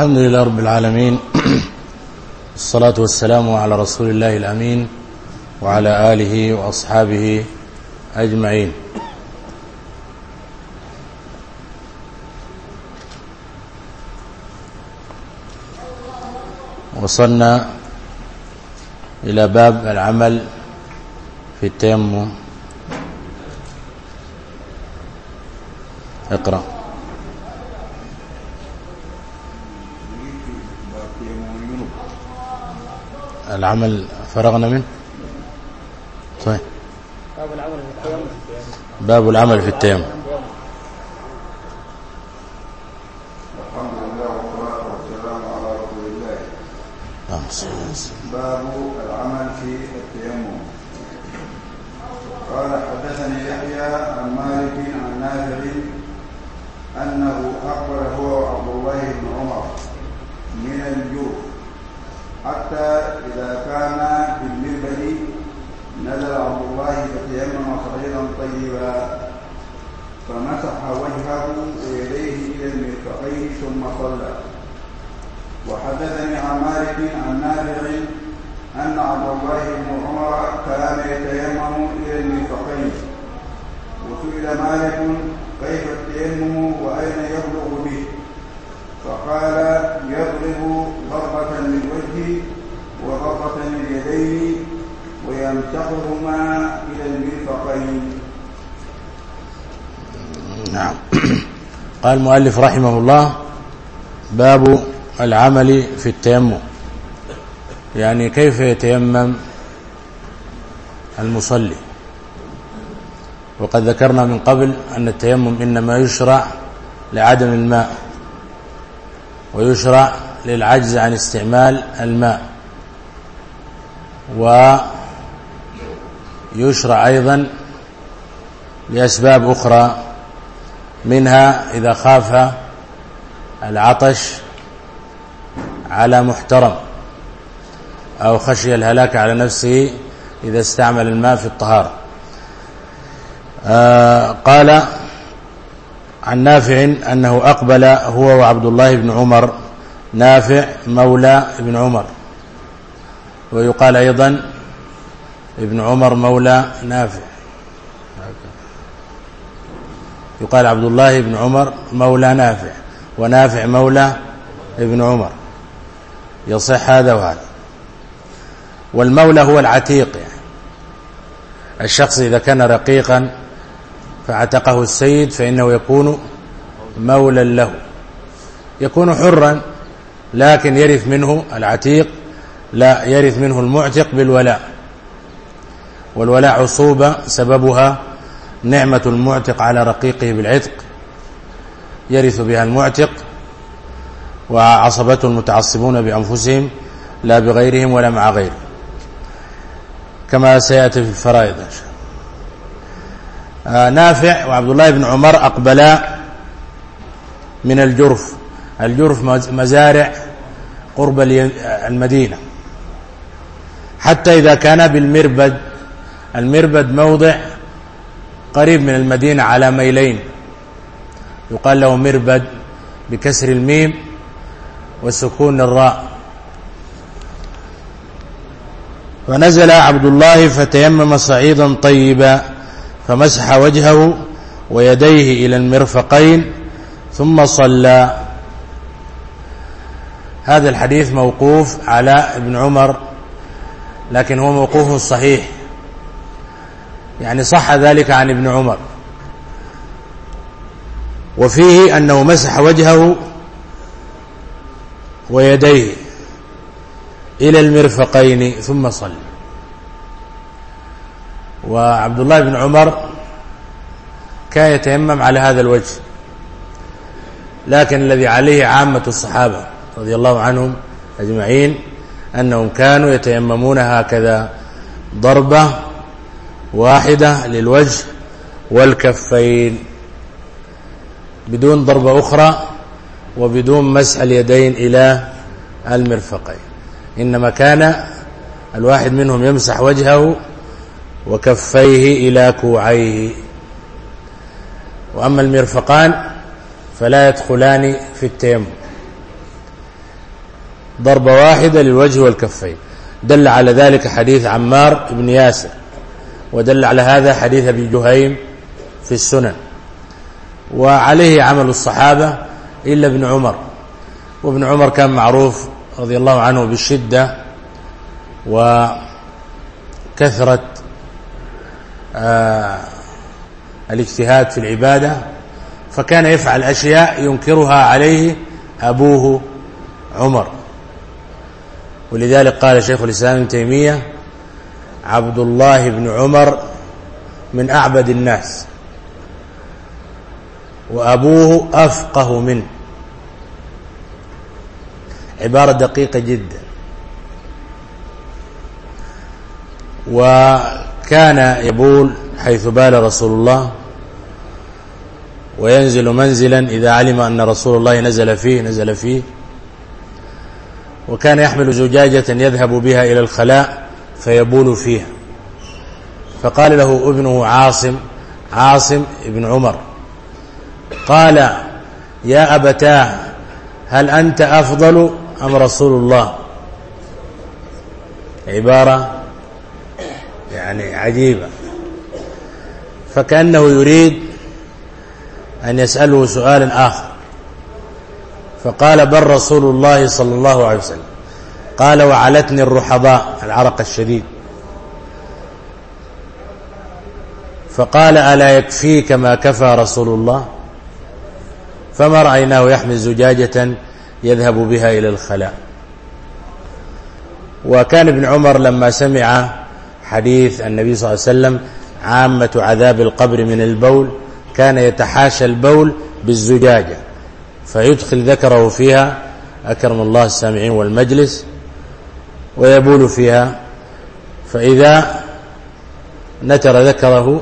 الحمد لله رب العالمين الصلاة والسلام على رسول الله الأمين وعلى آله وأصحابه أجمعين. وصلنا إلى باب العمل في التيمم. اقرأ. العمل فرغنا منه؟ طيب باب العمل في التيمم باب العمل في التيمم. الحمد لله والصلاة والسلام على رسول الله. نعم، باب العمل في التيمم. قال حدثني يحيى عن مالك عن نافع أنه اقبل هو وعبد الله بن عمر من الجوف حتى إذا كان في المنبر نزل عبد الله فتيمم صغيرا طيبا فمسح وجهه ويديه إلى المرفقين ثم صلى. وحدثني عن مالك عن نافع أن عبد الله بن عمر كان يتيمم إلى المرفقين وسئل مالك كيف التيمم وأين يبلغ فقال يضرب ضربة للوجه وضربة لليدين ويمسحهما إلى المرفقين. نعم. قال المؤلف رحمه الله باب العمل في التيمم. يعني كيف يتيمم المصلي؟ وقد ذكرنا من قبل أن التيمم إنما يشرع لعدم الماء. ويشرع للعجز عن استعمال الماء. ويشرع أيضا لأسباب أخرى منها إذا خاف العطش على محترم أو خشي الهلاك على نفسه إذا استعمل الماء في الطهارة. آه، قال عن نافع أنه أقبل هو وعبد الله بن عمر نافع مولى ابن عمر. ويقال أيضا ابن عمر مولى نافع. يقال عبد الله بن عمر مولى نافع ونافع مولى ابن عمر. يصح هذا وهذا. والمولى هو العتيق يعني الشخص إذا كان رقيقا فعتقه السيد فإنه يكون مولا له. يكون حرا لكن يرث منه العتيق لا يرث منه المعتق بالولاء. والولاء عصوبة سببها نعمة المعتق على رقيقه بالعتق. يرث بها المعتق وعصبته المتعصبون بأنفسهم لا بغيرهم ولا مع غيرهم. كما سيأتي في الفرائض إن شاء الله. نافع وعبد الله بن عمر أقبلا من الجرف. الجرف مزارع قرب المدينة حتى إذا كان بالمربد المربد موضع قريب من المدينة على ميلين يقال له مربد بكسر الميم وسكون الراء. فنزل عبد الله فتيمم صعيدا طيبا فمسح وجهه ويديه إلى المرفقين ثم صلى. هذا الحديث موقوف على ابن عمر لكن هو موقوف الصحيح يعني صح ذلك عن ابن عمر. وفيه أنه مسح وجهه ويديه إلى المرفقين ثم صلى. وعبد الله بن عمر كان يتيمم على هذا الوجه لكن الذي عليه عامة الصحابة رضي الله عنهم أجمعين أنهم كانوا يتيممون هكذا ضربة واحدة للوجه والكفين بدون ضربة أخرى وبدون مسح اليدين إلى المرفقين إنما كان الواحد منهم يمسح وجهه وكفيه إلى كوعيه. وأما المرفقان فلا يدخلان في التيمم. ضربة واحدة للوجه والكفين. دل على ذلك حديث عمار بن ياسر. ودل على هذا حديث أبي جهيم في السنن. وعليه عمل الصحابة إلا ابن عمر. وابن عمر كان معروف رضي الله عنه بالشدة وكثرت آه، الاجتهاد في العبادة فكان يفعل أشياء ينكرها عليه أبوه عمر. ولذلك قال شيخ الإسلام ابن تيمية عبد الله بن عمر من أعبد الناس وأبوه أفقه منه. عبارة دقيقة جدا. و كان يبول حيث بال رسول الله وينزل منزلا إذا علم أن رسول الله نزل فيه نزل فيه. وكان يحمل زجاجة يذهب بها إلى الخلاء فيبول فيها. فقال له ابنه عاصم عاصم ابن عمر قال يا أبتاه هل أنت أفضل أم رسول الله؟ عبارة يعني عجيبة. فكأنه يريد أن يسأله سؤالا آخر. فقال بل رسول الله صلى الله عليه وسلم. قال وعلتني الرحباء العرق الشديد. فقال ألا يكفيك ما كفى رسول الله؟ فما رأيناه يحمل زجاجة يذهب بها إلى الخلاء. وكان ابن عمر لما سمع حديث النبي صلى الله عليه وسلم عامة عذاب القبر من البول كان يتحاشى البول بالزجاجة فيدخل ذكره فيها أكرم الله السامعين والمجلس ويبول فيها فإذا نتر ذكره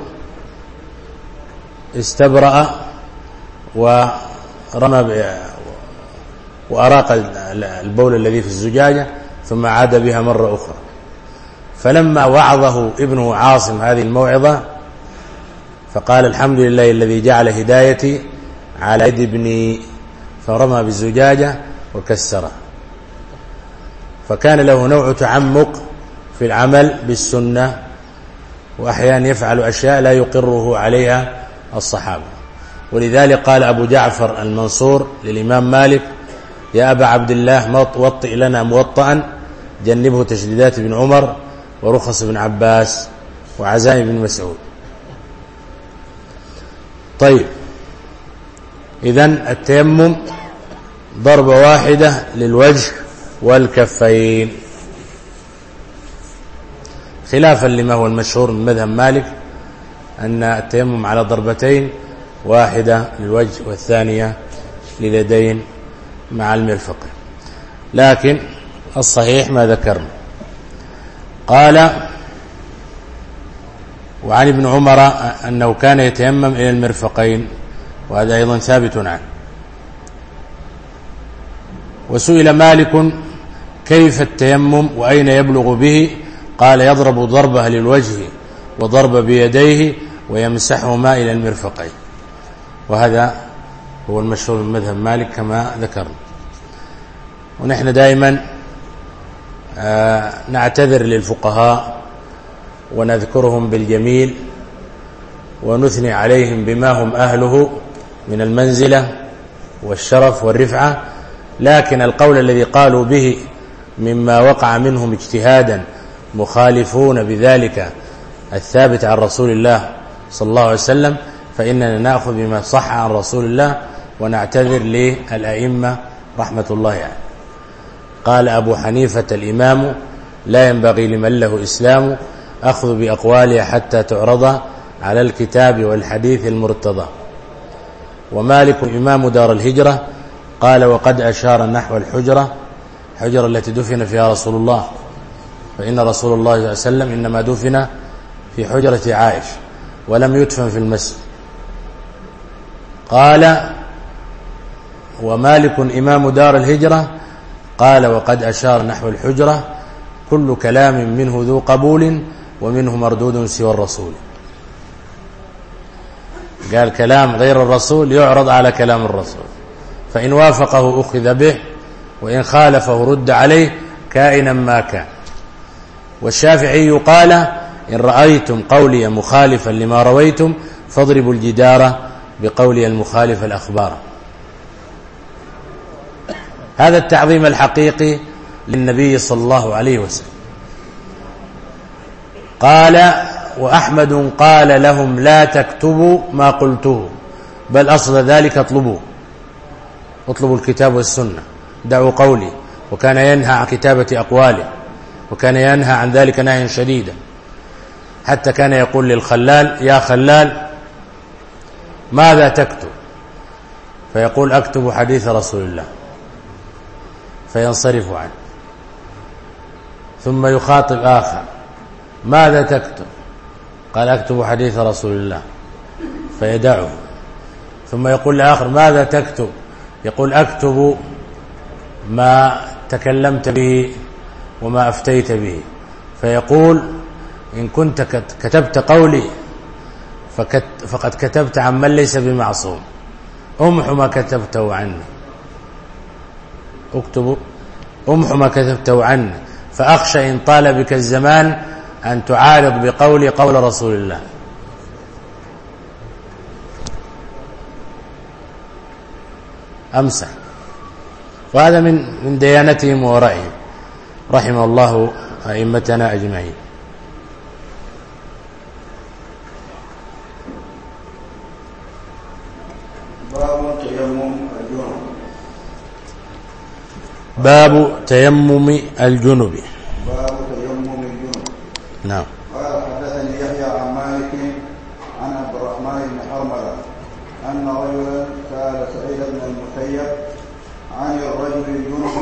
استبرأ ورمى وأراق البول الذي في الزجاجة ثم عاد بها مرة أخرى. فلما وعظه ابنه عاصم هذه الموعظة فقال الحمد لله الذي جعل هدايتي على يد ابني فرمى بالزجاجة وكسره فكان له نوع تعمق في العمل بالسنة وأحيانا يفعل أشياء لا يقره عليها الصحابة. ولذلك قال أبو جعفر المنصور للإمام مالك يا أبا عبد الله وطئ لنا موطئا جنبه تشديدات ابن عمر ورخص بن عباس وعزائم بن مسعود. طيب. إذا التيمم ضربة واحدة للوجه والكفين. خلافا لما هو المشهور من مذهب مالك أن التيمم على ضربتين واحدة للوجه والثانية لليدين مع المرفق لكن الصحيح ما ذكرنا. قال وعن ابن عمر أنه كان يتيمم إلى المرفقين وهذا أيضا ثابت عنه. وسئل مالك كيف التيمم وأين يبلغ به؟ قال يضرب ضربه للوجه وضرب بيديه ويمسحهما إلى المرفقين. وهذا هو المشهور من مذهب مالك كما ذكرنا. ونحن دائما آه، نعتذر للفقهاء ونذكرهم بالجميل ونثني عليهم بما هم أهله من المنزلة والشرف والرفعة لكن القول الذي قالوا به مما وقع منهم اجتهادا مخالفون بذلك الثابت عن رسول الله صلى الله عليه وسلم فإننا نأخذ بما صح عن رسول الله ونعتذر للأئمة رحمة الله يعني قال أبو حنيفة الإمام لا ينبغي لمن له إسلام أخذ بأقوالها حتى تعرض على الكتاب والحديث المرتضى. ومالك إمام دار الهجرة قال وقد أشار نحو الحجرة الحجرة التي دفن فيها رسول الله. فإن رسول الله صلى الله عليه وسلم إنما دفن في حجرة عائش ولم يدفن في المسجد. قال ومالك إمام دار الهجرة قال وقد أشار نحو الحجرة كل كلام منه ذو قبول ومنه مردود سوى الرسول. قال كلام غير الرسول يعرض على كلام الرسول. فإن وافقه أخذ به وإن خالفه رد عليه كائنا ما كان. والشافعي قال إن رأيتم قولي مخالفا لما رويتم فاضربوا الجدار بقولي المخالف الأخبار. هذا التعظيم الحقيقي للنبي صلى الله عليه وسلم. قال وأحمد قال لهم لا تكتبوا ما قلته بل أصل ذلك اطلبوه. اطلبوا الكتاب والسنة. دعوا قولي. وكان ينهى عن كتابة أقواله. وكان ينهى عن ذلك نهيا شديدا. حتى كان يقول للخلال يا خلال ماذا تكتب؟ فيقول أكتب حديث رسول الله. فينصرف عنه. ثم يخاطب آخر. ماذا تكتب؟ قال أكتب حديث رسول الله. فيدعه. ثم يقول لآخر ماذا تكتب؟ يقول أكتب ما تكلمت به وما أفتيت به. فيقول إن كنت كتبت قولي فقد كتبت عن من ليس بمعصوم. أمح ما كتبته عني اكتبوا. امح ما كتبته عنه فأخشى إن طال بك الزمان أن تعارض بقولي قول رسول الله. أمسح وهذا من من ديانتهم ورأيهم. رحم الله أئمتنا أجمعين. باب تيمم الجنب. باب تيمم الجنب نعم. قال حدثني يحيى عن مالك عن عبد الرحمن بن حرملة أن رجلا سأل سعيد بن المسيب عن الرجل الجنب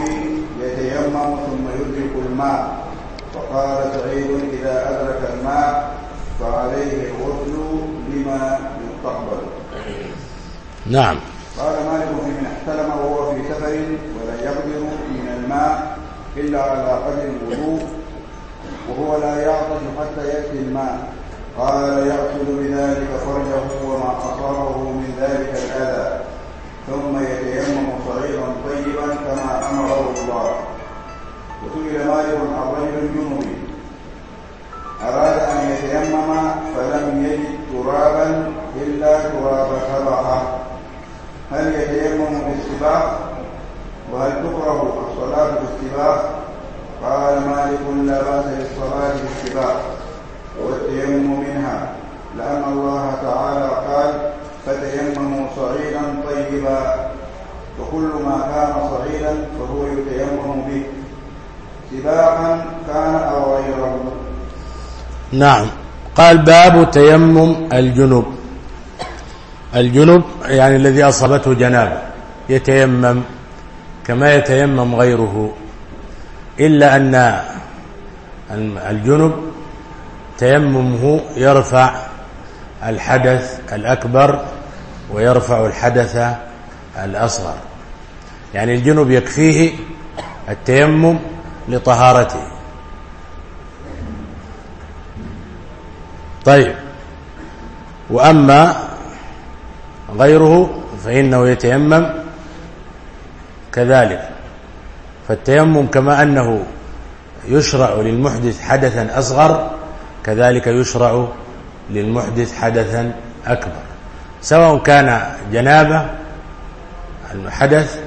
يتيمم ثم يدرك الماء. فقال سعيد إذا أدرك الماء فعليه الغسل لما يستقبل. نعم. إلا على قدر الوضوء وهو لا يعقد حتى يأتي الماء. قال يأخذ بذلك فرجه وما أصابه من ذلك الأذى. ثم يتيمم صغيرا طيبا كما أمره الله. وسئل مالك عن رجل جنوبي أراد أن يتيمم فلم يجد ترابا إلا تراب سبعة هل يتيمم بالسباق وهل تكره الصلاة بالسباق قال مالك لا بأس بالصلاة بالسباق والتيمم منها. لأن الله تعالى قال فتيمموا صغيرا طيبا. وكل ما كان صغيرا فهو يتيمم به. سباقا كان أو غيره. نعم. قال باب تيمم الجنب الجنب يعني الذي أصابته جنابة. يتيمم. كما يتيمم غيره إلا أن الجنب تيممه يرفع الحدث الأكبر ويرفع الحدث الأصغر. يعني الجنب يكفيه التيمم لطهارته. طيب. وأما غيره فإنه يتيمم كذلك. فالتيمم كما أنه يشرع للمحدث حدثا أصغر كذلك يشرع للمحدث حدثا أكبر. سواء كان جنابة الحدث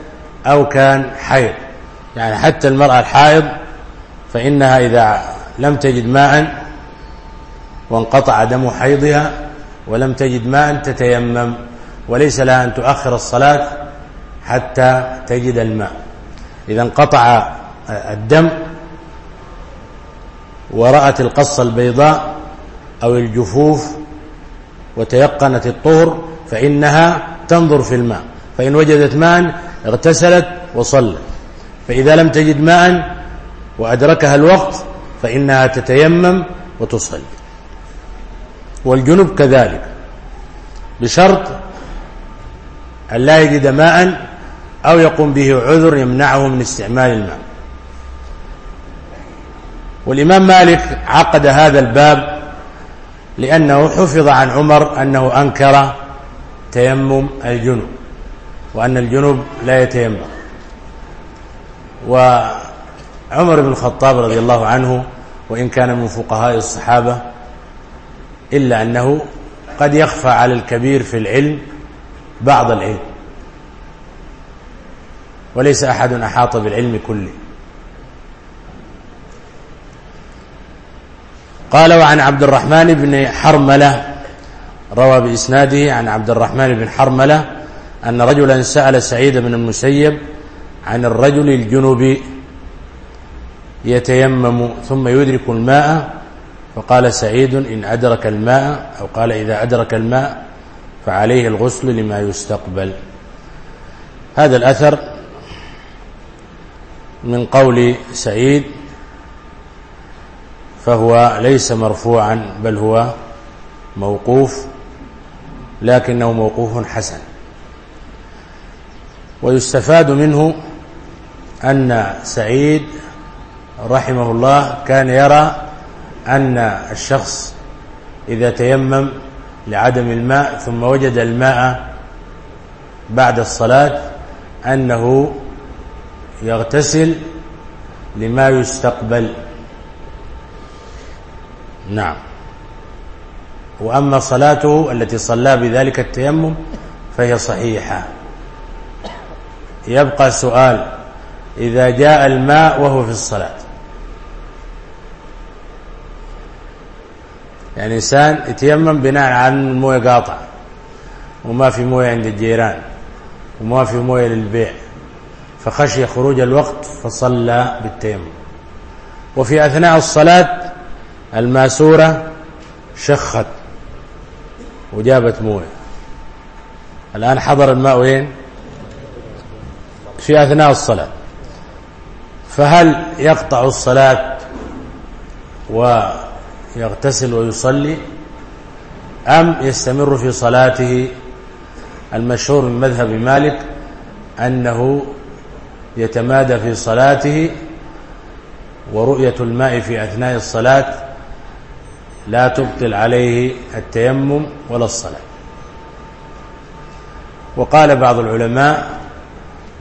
أو كان حيض. يعني حتى المرأة الحائض فإنها إذا لم تجد ماء وانقطع دم حيضها ولم تجد ماء تتيمم. وليس لها أن تؤخر الصلاة حتى تجد الماء. إذا انقطع الدم ورأت القصة البيضاء أو الجفوف وتيقنت الطهر فإنها تنظر في الماء. فإن وجدت ماء اغتسلت وصلت. فإذا لم تجد ماء وأدركها الوقت فإنها تتيمم وتصلي. والجنب كذلك. بشرط أن لا يجد ماء أو يقوم به عذر يمنعه من استعمال الماء. والإمام مالك عقد هذا الباب لأنه حفظ عن عمر أنه أنكر تيمم الجنوب وأن الجنوب لا يتيمم. وعمر بن الخطاب رضي الله عنه وإن كان من فقهاء الصحابة إلا أنه قد يخفى على الكبير في العلم بعض العلم. وليس أحد أحاط بالعلم كله. قال وعن عبد الرحمن بن حرملة روى بإسناده عن عبد الرحمن بن حرملة أن رجلا سأل سعيد بن المسيب عن الرجل الجنوبي يتيمم ثم يدرك الماء فقال سعيد إن أدرك الماء أو قال إذا أدرك الماء فعليه الغسل لما يستقبل. هذا الأثر من قول سعيد فهو ليس مرفوعا بل هو موقوف لكنه موقوف حسن. ويستفاد منه أن سعيد رحمه الله كان يرى أن الشخص إذا تيمم لعدم الماء ثم وجد الماء بعد الصلاة أنه يغتسل لما يستقبل. نعم. وأما صلاته التي صلى بذلك التيمم فهي صحيحة. يبقى سؤال إذا جاء الماء وهو في الصلاة. يعني إنسان يتيمم بناء على الموية قاطع وما في موية عند الجيران وما في موية للبيع. فخشي خروج الوقت فصلى بالتيمم. وفي أثناء الصلاة الماسورة شخت وجابت موية. الآن حضر الماء وين؟ في أثناء الصلاة. فهل يقطع الصلاة ويغتسل ويصلي أم يستمر في صلاته المشهور من مذهب مالك أنه يتمادى في صلاته ورؤية الماء في أثناء الصلاة لا تبطل عليه التيمم ولا الصلاة. وقال بعض العلماء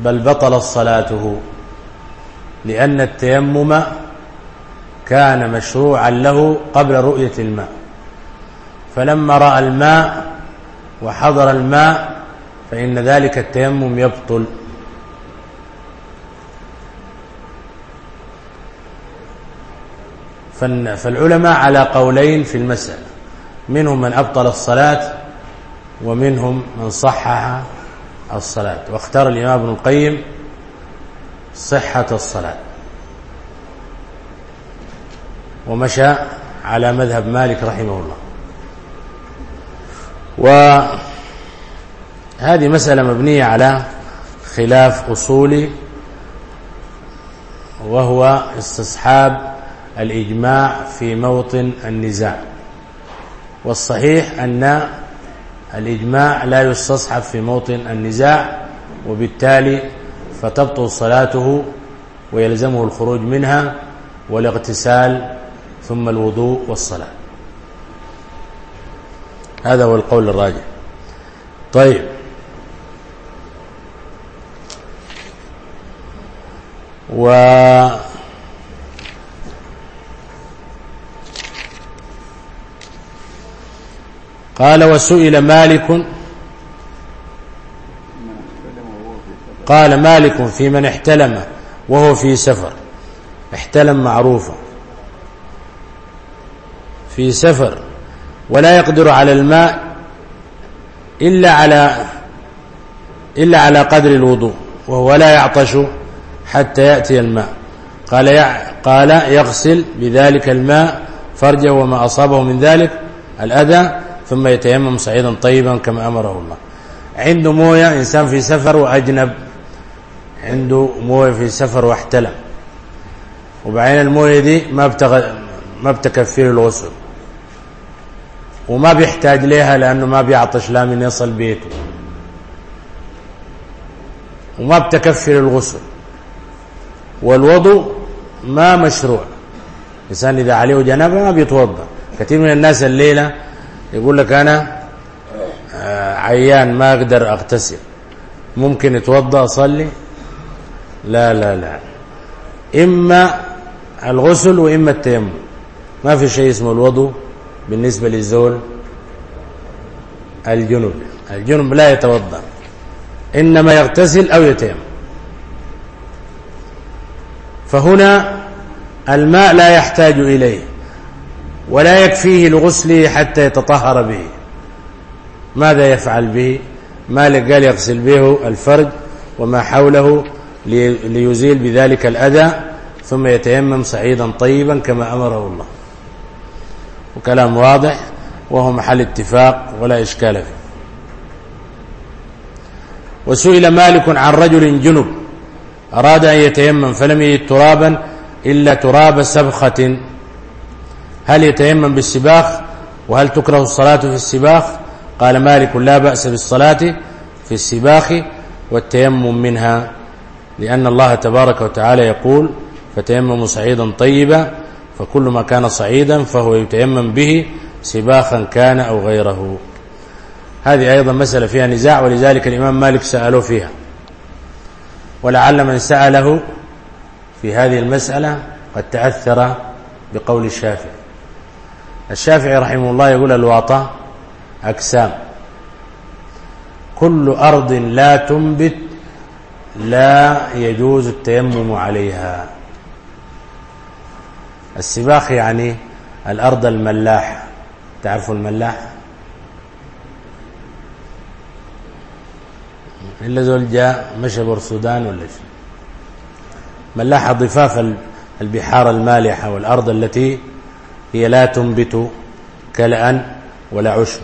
بل بطل صلاته لأن التيمم كان مشروعا له قبل رؤية الماء. فلما رأى الماء وحضر الماء فإن ذلك التيمم يبطل. فالعلماء على قولين في المسألة. منهم من أبطل الصلاة ومنهم من صحح الصلاة. واختار الإمام ابن القيم صحة الصلاة. ومشى على مذهب مالك رحمه الله. وهذه مسألة مبنية على خلاف أصولي وهو استصحاب الإجماع في موطن النزاع. والصحيح أن الإجماع لا يستصحب في موطن النزاع وبالتالي فتبطل صلاته ويلزمه الخروج منها والاغتسال ثم الوضوء والصلاة. هذا هو القول الراجح. طيب. و قال وسئل مالك قال مالك في من احتلم وهو في سفر احتلم معروفا في سفر ولا يقدر على الماء إلا على إلا على قدر الوضوء وهو لا يعطش حتى يأتي الماء قال قال يغسل بذلك الماء فرجه وما أصابه من ذلك الأذى ثم يتيمم صعيدا طيبا كما أمره الله. عنده موية إنسان في سفر وأجنب. عنده موية في سفر واحتلم. وبعين الموية دي ما بتغ... ما بتكفيه الغسل. وما بيحتاج لها لأنه ما بيعطش لا من يصل بيته. وما بتكفر الغسل والوضوء ما مشروع. الإنسان إذا عليه جنابة ما بيتوضأ. كثير من الناس الليلة يقول لك أنا آه، عيان ما أقدر أغتسل. ممكن اتوضا أصلي لا لا لا. إما الغسل وإما التيمم. ما في شيء اسمه الوضوء بالنسبة للزول الجنب الجنب لا يتوضأ. إنما يغتسل أو يتيمم. فهنا الماء لا يحتاج إليه. ولا يكفيه لغسله حتى يتطهر به. ماذا يفعل به؟ مالك قال يغسل به الفرج وما حوله ليزيل بذلك الأذى ثم يتيمم صعيدا طيبا كما أمره الله. وكلام واضح وهو محل اتفاق ولا إشكال فيه. وسئل مالك عن رجل جنب. أراد أن يتيمم فلم يجد ترابا إلا تراب سبخة هل يتيمم بالسباخ وهل تكره الصلاة في السباخ؟ قال مالك لا بأس بالصلاة في السباخ والتيمم منها لأن الله تبارك وتعالى يقول فتيمموا صعيدا طيبا فكل ما كان صعيدا فهو يتيمم به سباخا كان أو غيره. هذه أيضا مسألة فيها نزاع ولذلك الإمام مالك سأله فيها. ولعل من سأله في هذه المسألة قد تأثر بقول الشافعي. الشافعي رحمه الله يقول الواطة أقسام. كل أرض لا تنبت لا يجوز التيمم عليها. السباخ يعني الأرض الملاح تعرفوا الملاح إلا زول جاء مشى برسودان ولا شيء ملاح ضفاف البحار المالحة والأرض التي هي لا تنبت كلأ ولا عشب.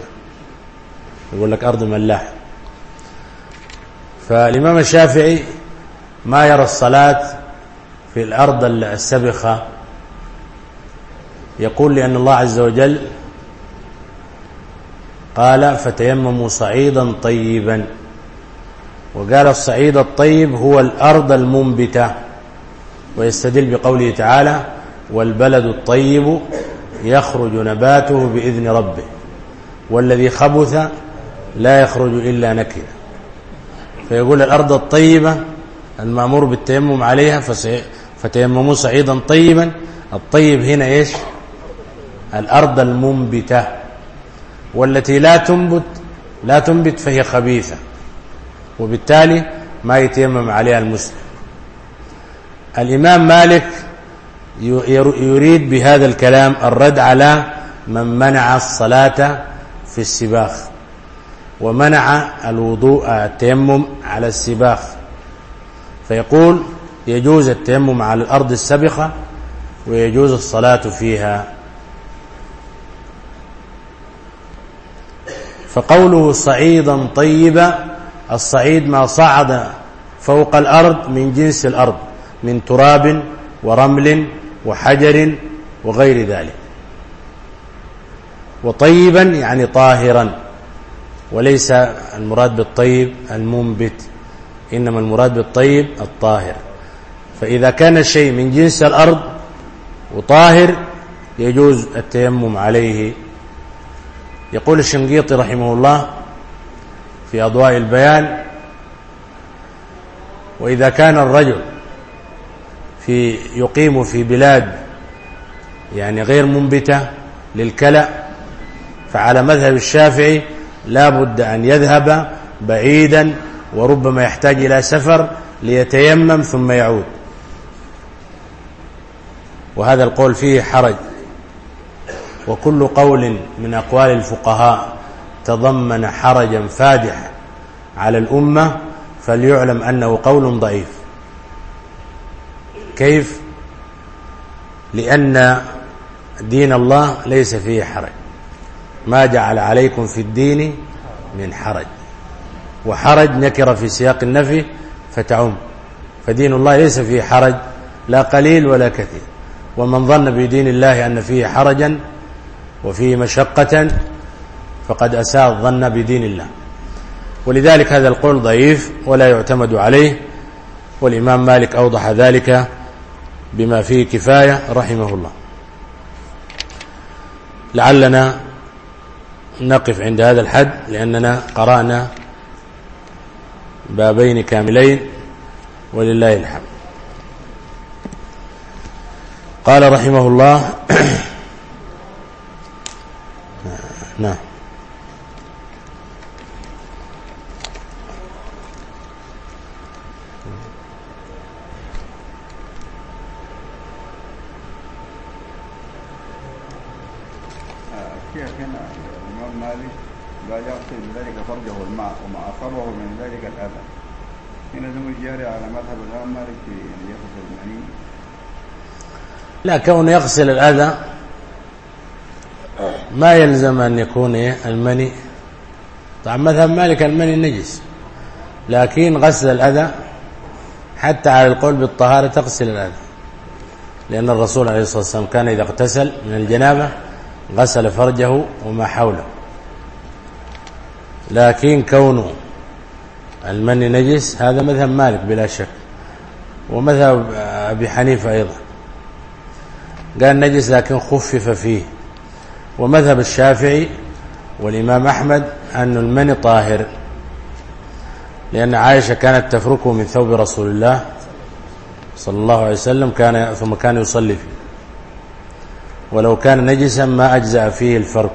يقول لك أرض ملاح. فالإمام الشافعي ما يرى الصلاة في الأرض السبخة يقول لأن الله عز وجل قال فتيمموا صعيدا طيبا. وقال الصعيد الطيب هو الأرض المنبتة. ويستدل بقوله تعالى والبلد الطيب يخرج نباته بإذن ربه والذي خبث لا يخرج إلا نكدا. فيقول الأرض الطيبة المأمور بالتيمم عليها فتيمموا صعيدا طيبا. الطيب هنا إيش؟ الأرض المنبتة والتي لا تنبت لا تنبت فهي خبيثة. وبالتالي ما يتيمم عليها المسلم. الإمام مالك يريد بهذا الكلام الرد على من منع الصلاة في السباخ ومنع الوضوء التيمم على السباخ. فيقول يجوز التيمم على الأرض السبخة ويجوز الصلاة فيها. فقوله صعيدا طيبا الصعيد ما صعد فوق الأرض من جنس الأرض من تراب ورمل وحجر وغير ذلك. وطيبا يعني طاهرا. وليس المراد بالطيب المنبت إنما المراد بالطيب الطاهر. فإذا كان الشيء من جنس الأرض وطاهر يجوز التيمم عليه. يقول الشنقيطي رحمه الله في أضواء البيان وإذا كان الرجل في يقيم في بلاد يعني غير منبتة للكلأ فعلى مذهب الشافعي لا بد أن يذهب بعيدا وربما يحتاج إلى سفر ليتيمم ثم يعود. وهذا القول فيه حرج. وكل قول من أقوال الفقهاء تضمن حرجا فادحا على الأمة فليعلم أنه قول ضعيف. كيف؟ لأن دين الله ليس فيه حرج. ما جعل عليكم في الدين من حرج. وحرج نكر في سياق النفي فتعم. فدين الله ليس فيه حرج لا قليل ولا كثير. ومن ظن بدين الله أن فيه حرجا وفيه مشقة فقد أساء الظن بدين الله. ولذلك هذا القول ضعيف ولا يعتمد عليه والإمام مالك أوضح ذلك بما فيه كفاية رحمه الله. لعلنا نقف عند هذا الحد لأننا قرأنا بابين كاملين ولله الحمد. قال رحمه الله نعم. لا كون يغسل الأذى. ما يلزم أن يكون المني. طبعا مثلا مالك المني النجس لكن غسل الأذى حتى على القول بالطهارة تغسل الأذى. لأن الرسول عليه الصلاة والسلام كان إذا اغتسل من الجنابة غسل فرجه وما حوله. لكن كونه المني نجس هذا مذهب مالك بلا شك. ومذهب أبي حنيفة أيضا. قال نجس لكن خفف فيه. ومذهب الشافعي والإمام أحمد أن المن طاهر لأن عائشة كانت تفركه من ثوب رسول الله صلى الله عليه وسلم كان ثم كان يصلي فيه. ولو كان نجسا ما أجزأ فيه الفرق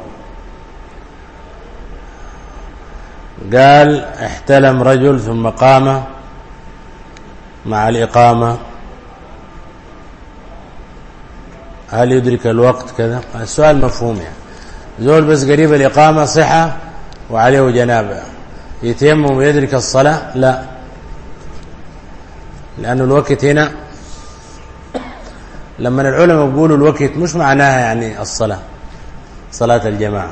قال احتلم رجل ثم قام مع الإقامة. هل يدرك الوقت كذا؟ السؤال مفهوم يعني. زول بس قريب الإقامة صحة وعليه جنابة. يتيمم ويدرك الصلاة؟ لا. لأن الوقت هنا لما العلماء بيقولوا الوقت مش معناها يعني الصلاة صلاة الجماعة.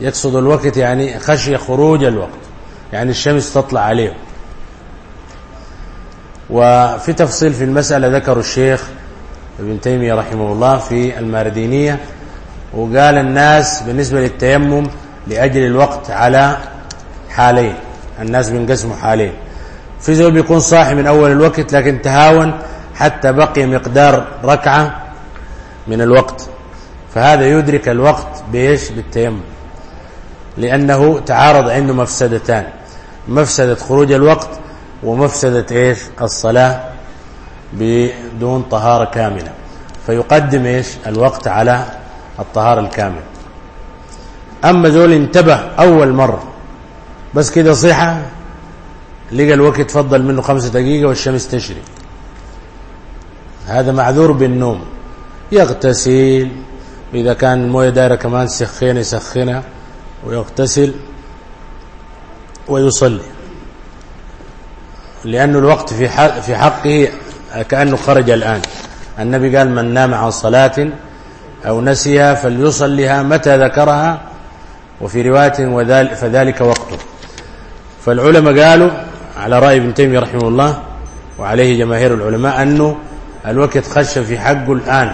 يقصد الوقت يعني خشي خروج الوقت يعني الشمس تطلع عليه. وفي تفصيل في المسألة ذكر الشيخ ابن تيمية رحمه الله في الماردينية وقال الناس بالنسبة للتيمم لأجل الوقت على حالين الناس بنقسموا حالين. في زول بيكون صاحي من أول الوقت لكن تهاون حتى بقي مقدار ركعة من الوقت. فهذا يدرك الوقت بيش بالتيمم. لأنه تعارض عنده مفسدتان. مفسدة خروج الوقت ومفسدة إيش؟ الصلاة بدون طهارة كاملة. فيقدم إيش؟ الوقت على الطهارة الكاملة. أما ذول انتبه أول مرة. بس كده صحة؟ لقى الوقت فضل منه خمسة دقيقة والشمس تشري هذا معذور بالنوم. يغتسل. إذا كان الموية دايرة كمان سخينة يسخنها ويغتسل ويصلي. لأن الوقت في حقه كأنه خرج الآن. النبي قال من نام عن صلاة أو نسيها فليصلها متى ذكرها وفي رواية فذلك وقته. فالعلماء قالوا على رأي ابن تيمية رحمه الله وعليه جماهير العلماء أنه الوقت خش في حقه الآن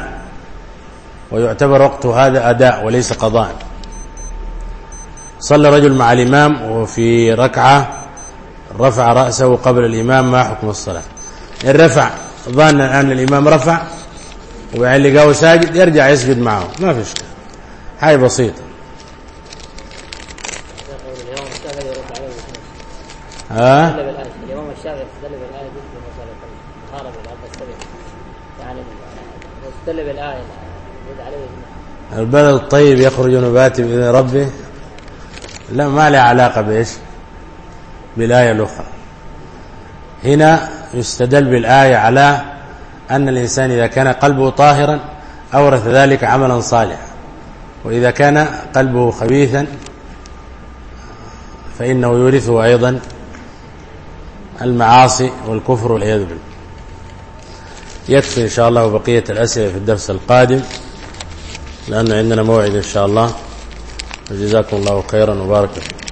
ويعتبر وقته هذا أداء وليس قضاء. صلى رجل مع الإمام وفي ركعة رفع رأسه قبل الإمام ما حكم الصلاة؟ الرفع ظن أن الإمام رفع. ويعلق أو ساجد يرجع يسجد معه. ما في إشكال. حاجة بسيطة. ها؟ الإمام البلد الطيب يخرج نباته بإذن ربه. لا ما له علاقة بإيش؟ بالآية الأخرى. هنا يستدل بالآية على أن الإنسان إذا كان قلبه طاهرا أورث ذلك عملا صالحا. وإذا كان قلبه خبيثا فإنه يورثه أيضا المعاصي والكفر والعياذ بالله. يكفي إن شاء الله بقية الأسئلة في الدرس القادم لأن عندنا موعد إن شاء الله. وجزاكم الله خيرا وبارك فيكم.